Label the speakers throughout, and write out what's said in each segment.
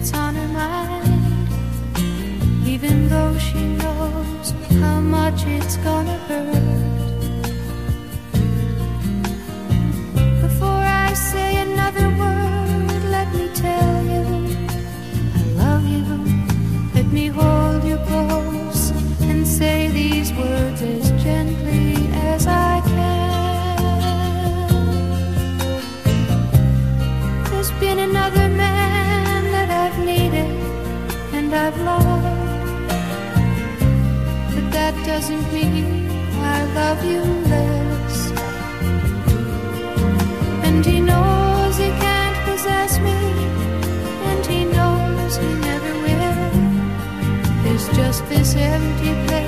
Speaker 1: what's on her mind, even though she knows how much it's gonna hurt. Before I say another word, let me tell you I love you. Let me hold you close and say these words as gently as I can. There's been another. I've needed and I've loved, but that doesn't mean I love you less. And he knows he can't possess me, and he knows he never will. There's just this empty place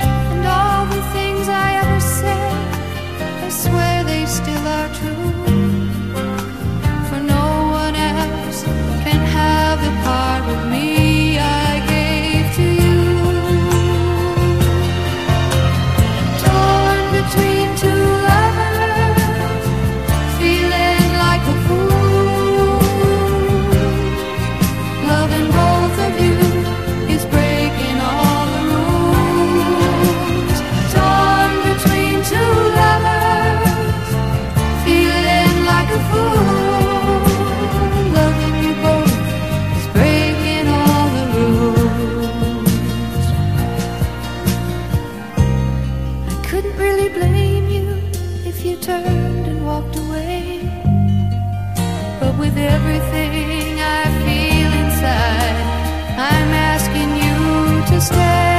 Speaker 1: And all the things I ever said, I swear they still are true. couldn't really blame you if you turned and walked away. But with everything I feel inside, I'm asking you to stay.